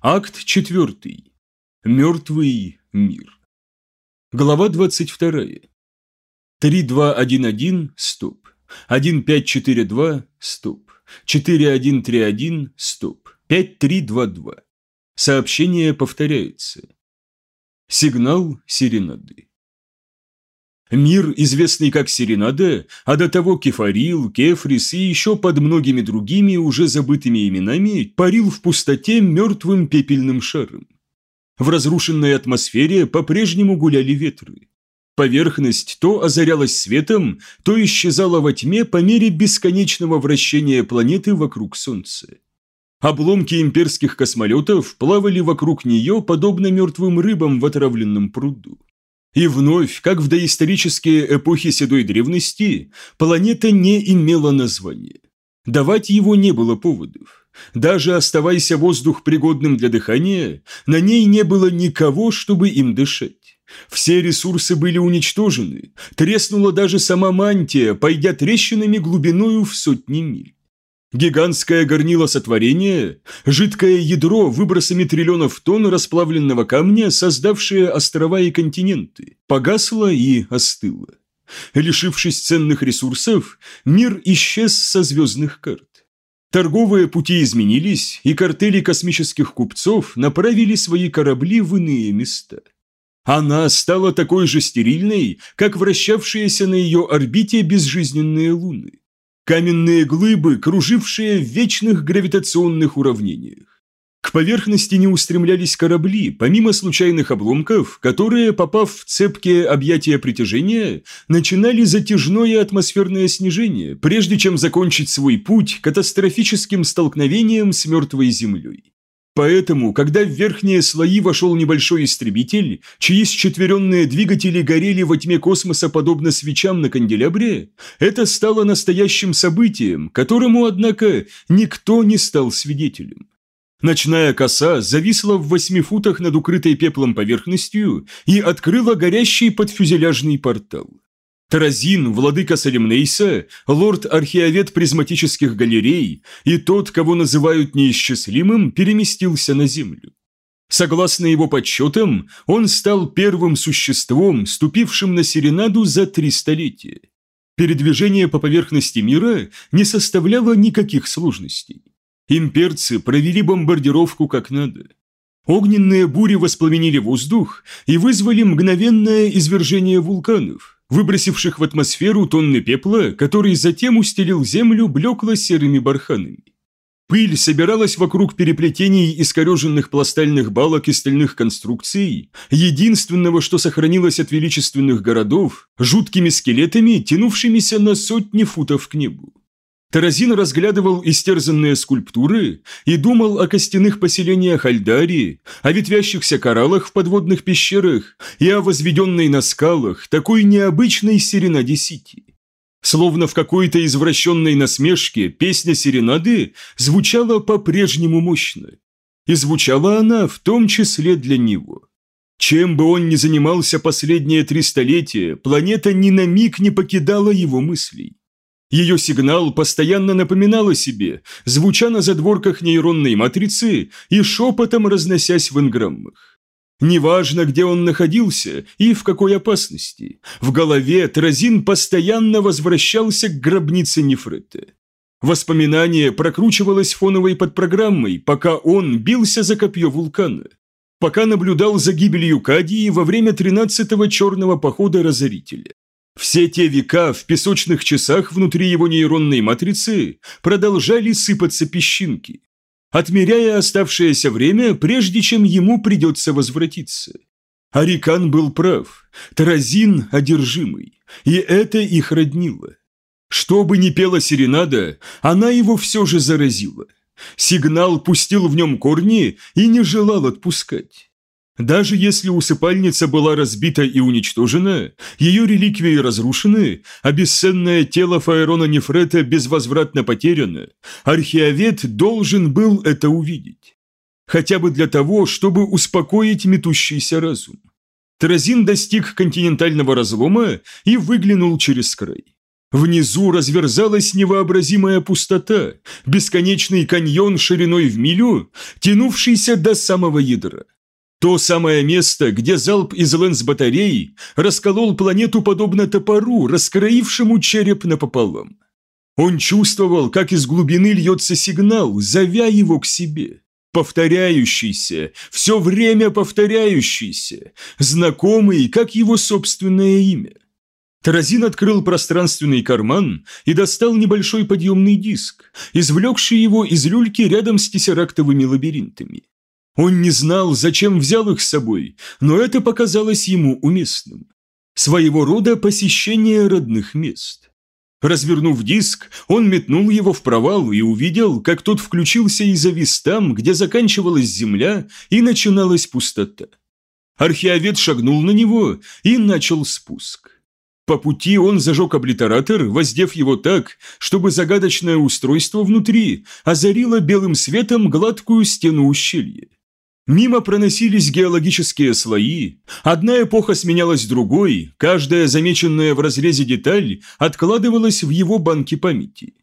Акт 4. Мертвый мир. Глава 22. 3211, стоп. 1542, стоп. 4131, стоп. 5322. Сообщение повторяется. Сигнал серенады. Мир, известный как Серенада, а до того Кефарил, Кефрис и еще под многими другими уже забытыми именами, парил в пустоте мертвым пепельным шаром. В разрушенной атмосфере по-прежнему гуляли ветры. Поверхность то озарялась светом, то исчезала во тьме по мере бесконечного вращения планеты вокруг Солнца. Обломки имперских космолетов плавали вокруг нее, подобно мертвым рыбам в отравленном пруду. И вновь, как в доисторические эпохи седой древности, планета не имела названия. Давать его не было поводов. Даже оставайся воздух пригодным для дыхания, на ней не было никого, чтобы им дышать. Все ресурсы были уничтожены, треснула даже сама мантия, пойдя трещинами глубиною в сотни миль. Гигантское горнило сотворения, жидкое ядро выбросами триллионов тонн расплавленного камня, создавшее острова и континенты, погасло и остыло. Лишившись ценных ресурсов, мир исчез со звездных карт. Торговые пути изменились, и картели космических купцов направили свои корабли в иные места. Она стала такой же стерильной, как вращавшиеся на ее орбите безжизненные луны каменные глыбы, кружившие в вечных гравитационных уравнениях. К поверхности не устремлялись корабли, помимо случайных обломков, которые, попав в цепкие объятия притяжения, начинали затяжное атмосферное снижение, прежде чем закончить свой путь катастрофическим столкновением с мертвой землей. Поэтому, когда в верхние слои вошел небольшой истребитель, чьи счетверенные двигатели горели во тьме космоса подобно свечам на канделябре, это стало настоящим событием, которому, однако, никто не стал свидетелем. Ночная коса зависла в восьми футах над укрытой пеплом поверхностью и открыла горящий подфюзеляжный портал. Таразин, владыка Салимнейса, лорд-археовед призматических галерей и тот, кого называют неисчислимым, переместился на Землю. Согласно его подсчетам, он стал первым существом, ступившим на Серенаду за три столетия. Передвижение по поверхности мира не составляло никаких сложностей. Имперцы провели бомбардировку как надо. Огненные бури воспламенили воздух и вызвали мгновенное извержение вулканов – выбросивших в атмосферу тонны пепла, который затем устелил землю блекло-серыми барханами. Пыль собиралась вокруг переплетений искореженных пластальных балок и стальных конструкций, единственного, что сохранилось от величественных городов, жуткими скелетами, тянувшимися на сотни футов к небу. Таразин разглядывал истерзанные скульптуры и думал о костяных поселениях Альдарии, о ветвящихся кораллах в подводных пещерах и о возведенной на скалах такой необычной серенаде Сити. Словно в какой-то извращенной насмешке песня серенады звучала по-прежнему мощно. И звучала она в том числе для него. Чем бы он ни занимался последние три столетия, планета ни на миг не покидала его мыслей. Ее сигнал постоянно напоминал о себе, звуча на задворках нейронной матрицы и шепотом разносясь в инграммах. Неважно, где он находился и в какой опасности, в голове Тразин постоянно возвращался к гробнице Нефрета. Воспоминание прокручивалось фоновой подпрограммой, пока он бился за копье вулкана, пока наблюдал за гибелью Кадии во время 13-го черного похода Разорителя. Все те века в песочных часах внутри его нейронной матрицы продолжали сыпаться песчинки, отмеряя оставшееся время, прежде чем ему придется возвратиться. Арикан был прав, Таразин одержимый, и это их роднило. Что бы ни пела серенада, она его все же заразила. Сигнал пустил в нем корни и не желал отпускать. Даже если усыпальница была разбита и уничтожена, ее реликвии разрушены, а бесценное тело Фаэрона Нефрета безвозвратно потеряно, археовед должен был это увидеть. Хотя бы для того, чтобы успокоить метущийся разум. Таразин достиг континентального разлома и выглянул через край. Внизу разверзалась невообразимая пустота, бесконечный каньон шириной в милю, тянувшийся до самого ядра. То самое место, где залп из лэнс-батарей расколол планету подобно топору, раскроившему череп напополам. Он чувствовал, как из глубины льется сигнал, зовя его к себе. Повторяющийся, все время повторяющийся, знакомый, как его собственное имя. Таразин открыл пространственный карман и достал небольшой подъемный диск, извлекший его из люльки рядом с тессерактовыми лабиринтами. Он не знал, зачем взял их с собой, но это показалось ему уместным. Своего рода посещение родных мест. Развернув диск, он метнул его в провал и увидел, как тот включился и завис там, где заканчивалась земля и начиналась пустота. Археовед шагнул на него и начал спуск. По пути он зажег облитератор, воздев его так, чтобы загадочное устройство внутри озарило белым светом гладкую стену ущелья. Мимо проносились геологические слои, одна эпоха сменялась другой, каждая замеченная в разрезе деталь откладывалась в его банке памяти.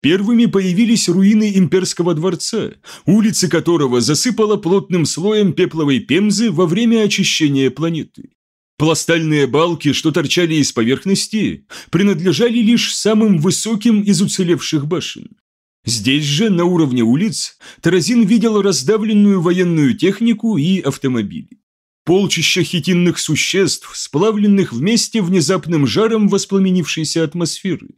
Первыми появились руины имперского дворца, улицы которого засыпало плотным слоем пепловой пемзы во время очищения планеты. Пластальные балки, что торчали из поверхности, принадлежали лишь самым высоким из уцелевших башен. Здесь же, на уровне улиц, Таразин видел раздавленную военную технику и автомобили. Полчища хитинных существ, сплавленных вместе внезапным жаром воспламенившейся атмосферы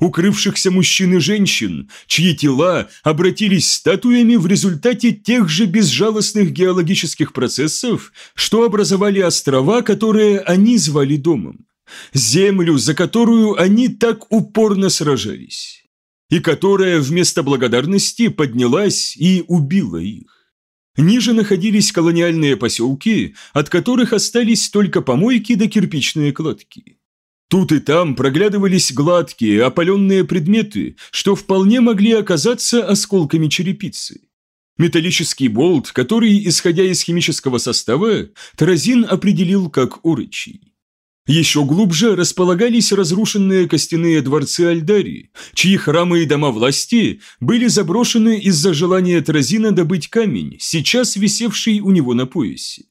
укрывшихся мужчин и женщин, чьи тела обратились статуями в результате тех же безжалостных геологических процессов, что образовали острова, которые они звали домом. Землю, за которую они так упорно сражались. И которая вместо благодарности поднялась и убила их. Ниже находились колониальные поселки, от которых остались только помойки да кирпичные кладки. Тут и там проглядывались гладкие, опаленные предметы, что вполне могли оказаться осколками черепицы. Металлический болт, который, исходя из химического состава, Таразин определил как урычий. Еще глубже располагались разрушенные костяные дворцы Альдари, чьи храмы и дома власти были заброшены из-за желания Таразина добыть камень, сейчас висевший у него на поясе.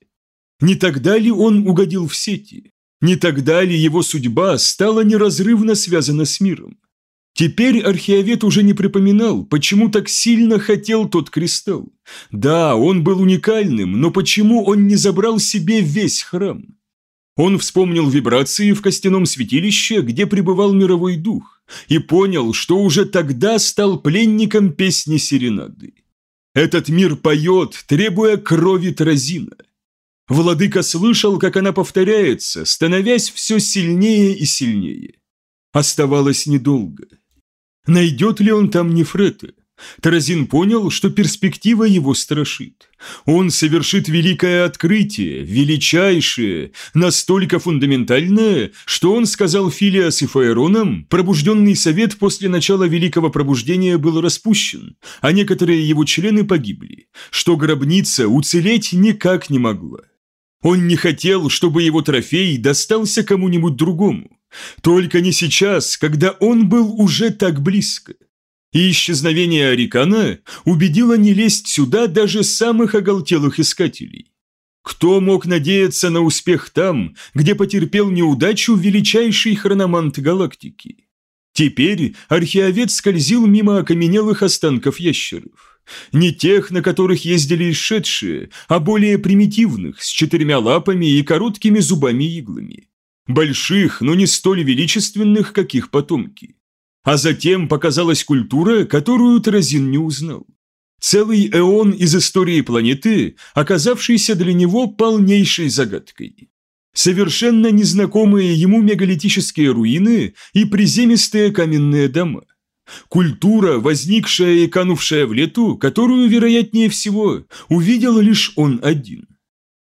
Не тогда ли он угодил в сети? Не тогда ли его судьба стала неразрывно связана с миром? Теперь археовед уже не припоминал, почему так сильно хотел тот кристалл. Да, он был уникальным, но почему он не забрал себе весь храм? Он вспомнил вибрации в костяном святилище, где пребывал мировой дух, и понял, что уже тогда стал пленником песни серенады. Этот мир поет, требуя крови Тразина. Владыка слышал, как она повторяется, становясь все сильнее и сильнее. Оставалось недолго. Найдет ли он там Нефрета? Таразин понял, что перспектива его страшит. Он совершит великое открытие, величайшее, настолько фундаментальное, что он сказал Филиас и Фаэронам, пробужденный совет после начала Великого Пробуждения был распущен, а некоторые его члены погибли, что гробница уцелеть никак не могла. Он не хотел, чтобы его трофей достался кому-нибудь другому. Только не сейчас, когда он был уже так близко. И исчезновение Арикана убедило не лезть сюда даже самых оголтелых искателей. Кто мог надеяться на успех там, где потерпел неудачу величайший хрономант галактики? Теперь археовед скользил мимо окаменелых останков ящеров. Не тех, на которых ездили исшедшие, а более примитивных, с четырьмя лапами и короткими зубами-иглами. Больших, но не столь величественных, как их потомки. А затем показалась культура, которую Таразин не узнал. Целый эон из истории планеты, оказавшийся для него полнейшей загадкой. Совершенно незнакомые ему мегалитические руины и приземистые каменные дома. Культура, возникшая и канувшая в лету, которую, вероятнее всего, увидел лишь он один.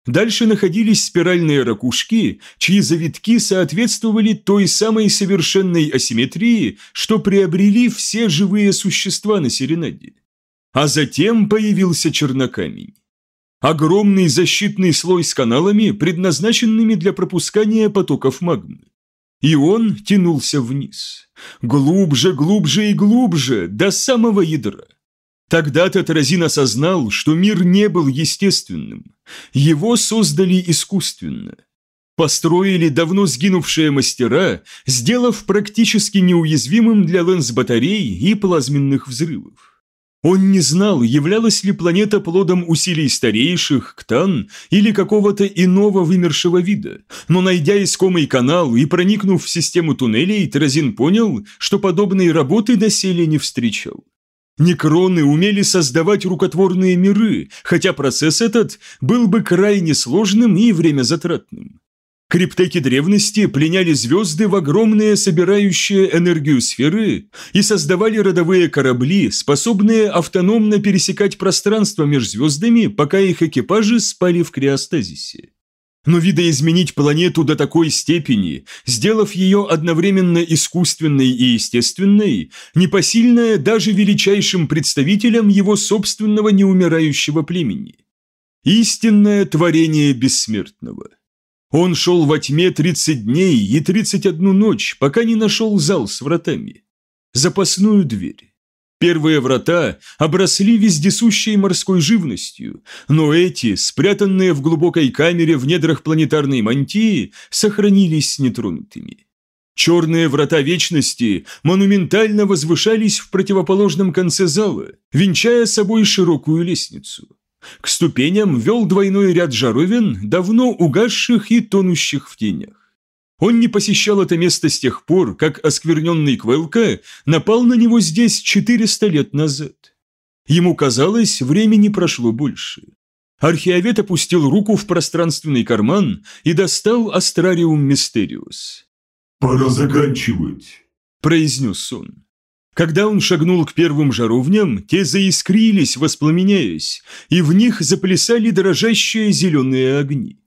Дальше находились спиральные ракушки, чьи завитки соответствовали той самой совершенной асимметрии, что приобрели все живые существа на Серенаде. А затем появился чернокамень. Огромный защитный слой с каналами, предназначенными для пропускания потоков магмы. И он тянулся вниз. Глубже, глубже и глубже, до самого ядра. Тогда-то Таразин осознал, что мир не был естественным. Его создали искусственно. Построили давно сгинувшие мастера, сделав практически неуязвимым для лэнс-батарей и плазменных взрывов. Он не знал, являлась ли планета плодом усилий старейших, ктан или какого-то иного вымершего вида, но найдя искомый канал и проникнув в систему туннелей, Тразин понял, что подобной работы доселе не встречал. Некроны умели создавать рукотворные миры, хотя процесс этот был бы крайне сложным и времязатратным. Криптеки древности пленяли звезды в огромные собирающие энергию сферы и создавали родовые корабли, способные автономно пересекать пространство между звездами, пока их экипажи спали в криостазисе. Но видоизменить планету до такой степени, сделав ее одновременно искусственной и естественной, непосильное даже величайшим представителям его собственного неумирающего племени. Истинное творение бессмертного. Он шел во тьме 30 дней и 31 ночь, пока не нашел зал с вратами. Запасную дверь. Первые врата обросли вездесущей морской живностью, но эти, спрятанные в глубокой камере в недрах планетарной мантии, сохранились нетронутыми. Черные врата вечности монументально возвышались в противоположном конце зала, венчая собой широкую лестницу. К ступеням вел двойной ряд жаровин, давно угасших и тонущих в тенях. Он не посещал это место с тех пор, как оскверненный Квелка напал на него здесь 400 лет назад. Ему казалось, времени прошло больше. Археовед опустил руку в пространственный карман и достал Астрариум Мистериус. «Пора заканчивать», – произнес он. Когда он шагнул к первым жаровням, те заискрились, воспламеняясь, и в них заплясали дрожащие зеленые огни.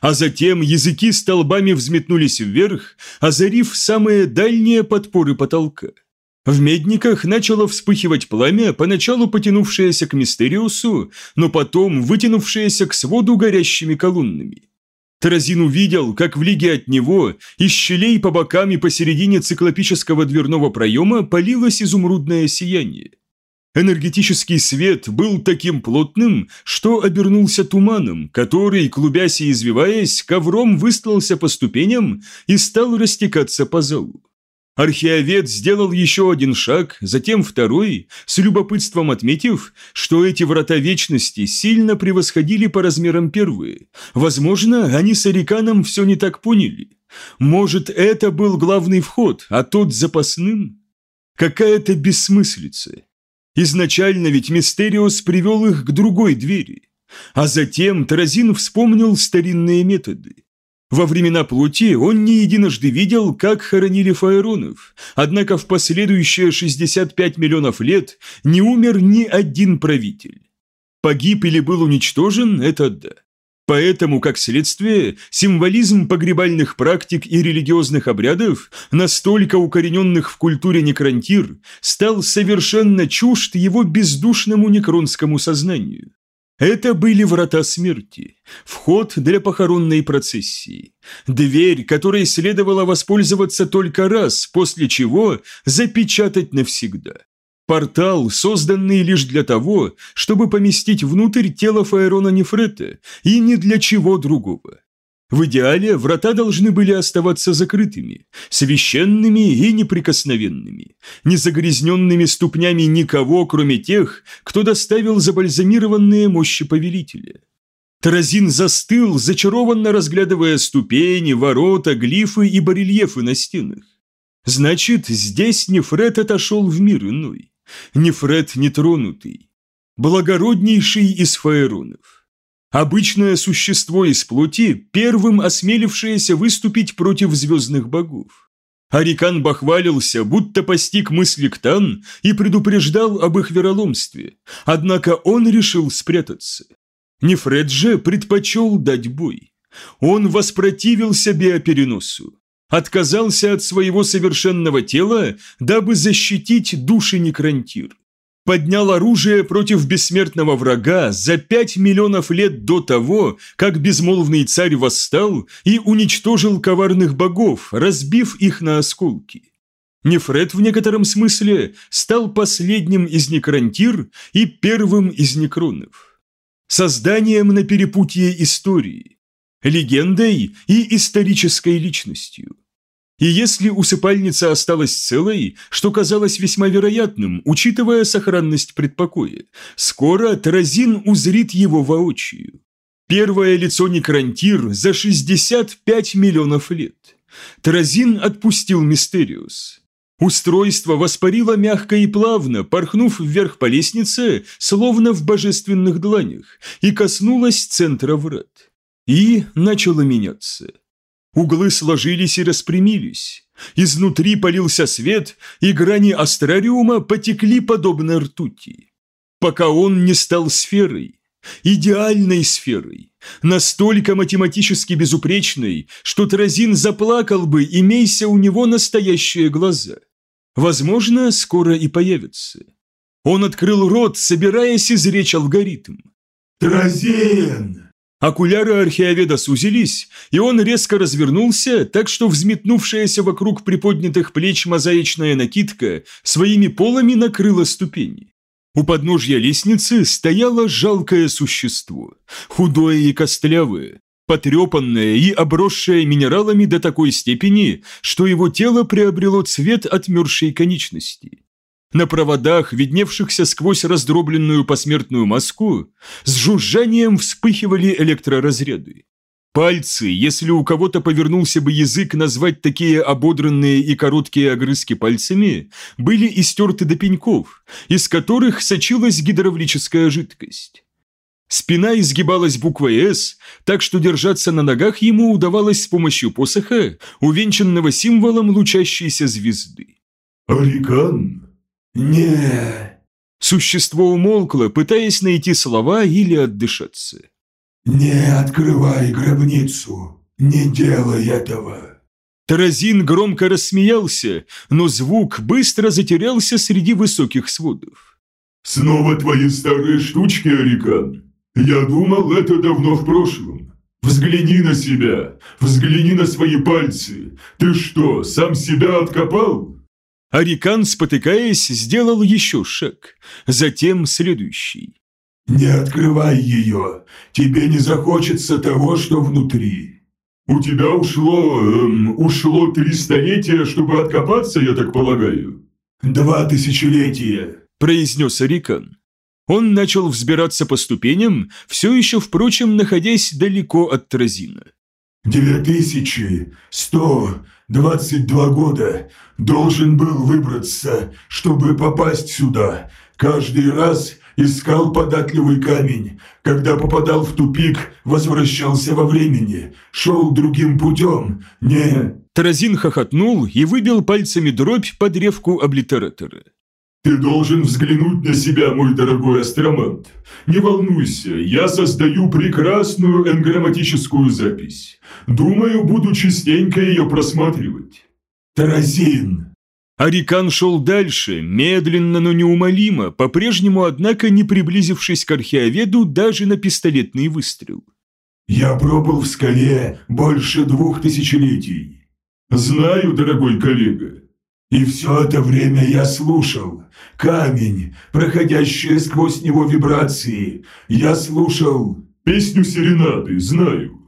А затем языки столбами взметнулись вверх, озарив самые дальние подпоры потолка. В медниках начало вспыхивать пламя, поначалу потянувшееся к Мистериусу, но потом вытянувшееся к своду горящими колоннами. Таразин увидел, как в лиге от него из щелей по бокам и посередине циклопического дверного проема полилось изумрудное сияние. Энергетический свет был таким плотным, что обернулся туманом, который, клубясь и извиваясь, ковром выстлался по ступеням и стал растекаться по залу. Археовед сделал еще один шаг, затем второй, с любопытством отметив, что эти врата вечности сильно превосходили по размерам первые. Возможно, они с Ариканом все не так поняли. Может, это был главный вход, а тот запасным? Какая-то бессмыслица. Изначально ведь Мистериус привел их к другой двери. А затем Таразин вспомнил старинные методы. Во времена плоти он не единожды видел, как хоронили фаеронов, однако в последующие 65 миллионов лет не умер ни один правитель. Погиб или был уничтожен – это да. Поэтому, как следствие, символизм погребальных практик и религиозных обрядов, настолько укорененных в культуре некронтир, стал совершенно чужд его бездушному некронскому сознанию. Это были врата смерти, вход для похоронной процессии, дверь, которой следовало воспользоваться только раз, после чего запечатать навсегда. Портал, созданный лишь для того, чтобы поместить внутрь тело Фаэрона Нефрета, и ни для чего другого. В идеале врата должны были оставаться закрытыми, священными и неприкосновенными, не загрязненными ступнями никого, кроме тех, кто доставил забальзамированные мощи повелителя. Таразин застыл, зачарованно разглядывая ступени, ворота, глифы и барельефы на стенах. Значит, здесь Нефред отошел в мир иной. Нефред нетронутый. Благороднейший из фаеронов. Обычное существо из плоти, первым осмелившееся выступить против звездных богов. Арикан бахвалился, будто постиг мысли Ктан и предупреждал об их вероломстве, однако он решил спрятаться. Нефред же предпочел дать бой. Он воспротивился биопереносу, отказался от своего совершенного тела, дабы защитить души некрантир. поднял оружие против бессмертного врага за пять миллионов лет до того, как безмолвный царь восстал и уничтожил коварных богов, разбив их на осколки. Нефред в некотором смысле стал последним из некрантир и первым из некронов. Созданием на перепутье истории, легендой и исторической личностью. И если усыпальница осталась целой, что казалось весьма вероятным, учитывая сохранность предпокоя, скоро Таразин узрит его воочию. Первое лицо Некрантир за 65 миллионов лет. Таразин отпустил Мистериус. Устройство воспарило мягко и плавно, порхнув вверх по лестнице, словно в божественных дланях, и коснулось центра врат. И начало меняться. Углы сложились и распрямились. Изнутри полился свет, и грани астрариума потекли подобно ртути. Пока он не стал сферой, идеальной сферой, настолько математически безупречной, что Тразин заплакал бы, имейся у него настоящие глаза. Возможно, скоро и появится. Он открыл рот, собираясь изречь алгоритм. «Тразин!» Окуляры археоведа сузились, и он резко развернулся, так что взметнувшаяся вокруг приподнятых плеч мозаичная накидка своими полами накрыла ступени. У подножья лестницы стояло жалкое существо, худое и костлявое, потрепанное и обросшее минералами до такой степени, что его тело приобрело цвет отмершей конечности. На проводах, видневшихся сквозь раздробленную посмертную маску, с жужжанием вспыхивали электроразряды. Пальцы, если у кого-то повернулся бы язык назвать такие ободранные и короткие огрызки пальцами, были истерты до пеньков, из которых сочилась гидравлическая жидкость. Спина изгибалась буквой «С», так что держаться на ногах ему удавалось с помощью посоха, увенчанного символом лучащейся звезды. «Арикан?» «Не...» Существо умолкло, пытаясь найти слова или отдышаться. «Не открывай гробницу! Не делай этого!» Таразин громко рассмеялся, но звук быстро затерялся среди высоких сводов. «Снова твои старые штучки, Арикан? Я думал, это давно в прошлом. Взгляни на себя, взгляни на свои пальцы. Ты что, сам себя откопал?» Арикан, спотыкаясь, сделал еще шаг, затем следующий. «Не открывай ее, тебе не захочется того, что внутри». «У тебя ушло... Эм, ушло три столетия, чтобы откопаться, я так полагаю?» «Два тысячелетия», – произнес Арикан. Он начал взбираться по ступеням, все еще, впрочем, находясь далеко от Тразина. «Две тысячи сто двадцать два года должен был выбраться, чтобы попасть сюда. Каждый раз искал податливый камень. Когда попадал в тупик, возвращался во времени, шел другим путем. Не...» Таразин хохотнул и выбил пальцами дробь под древку облитератора. «Ты должен взглянуть на себя, мой дорогой астромант. Не волнуйся, я создаю прекрасную энграмматическую запись. Думаю, буду частенько ее просматривать». «Таразин!» Арикан шел дальше, медленно, но неумолимо, по-прежнему, однако, не приблизившись к археоведу даже на пистолетный выстрел. «Я пробыл в скале больше двух тысячелетий». «Знаю, дорогой коллега». И все это время я слушал. Камень, проходящие сквозь него вибрации. Я слушал... Песню серенады, знаю.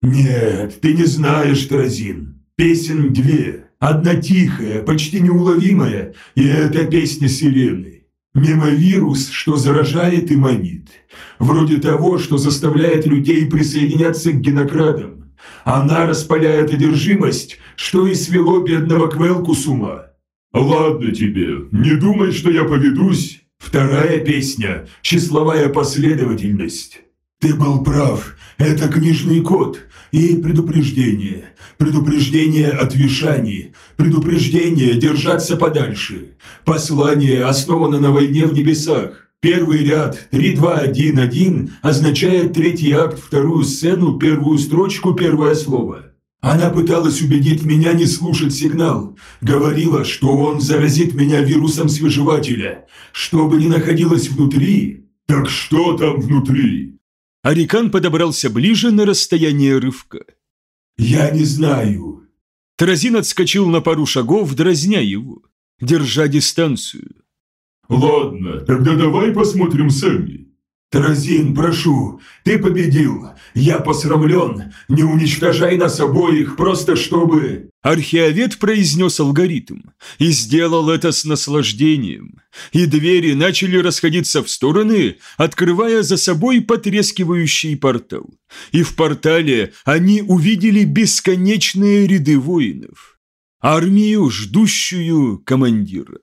Нет, ты не знаешь, Тразин. Песен две. Одна тихая, почти неуловимая, и это песня сирены. Мемовирус, что заражает и манит. Вроде того, что заставляет людей присоединяться к генокрадам. Она распаляет одержимость, что и свело бедного Квелку с ума. «Ладно тебе, не думай, что я поведусь». Вторая песня – числовая последовательность. Ты был прав, это книжный код и предупреждение. Предупреждение от вишаний, предупреждение держаться подальше. Послание основано на войне в небесах. Первый ряд 3-2-1-1 означает третий акт, вторую сцену, первую строчку, первое слово. Она пыталась убедить меня не слушать сигнал. Говорила, что он заразит меня вирусом свежевателя. Что бы ни находилось внутри... Так что там внутри? Арикан подобрался ближе на расстояние рывка. Я не знаю. Таразин отскочил на пару шагов, дразня его, держа дистанцию. Ладно, тогда давай посмотрим сами. Таразин, прошу, ты победил. Я посрамлен. Не уничтожай нас обоих, просто чтобы...» Археовед произнес алгоритм и сделал это с наслаждением. И двери начали расходиться в стороны, открывая за собой потрескивающий портал. И в портале они увидели бесконечные ряды воинов. Армию, ждущую командира.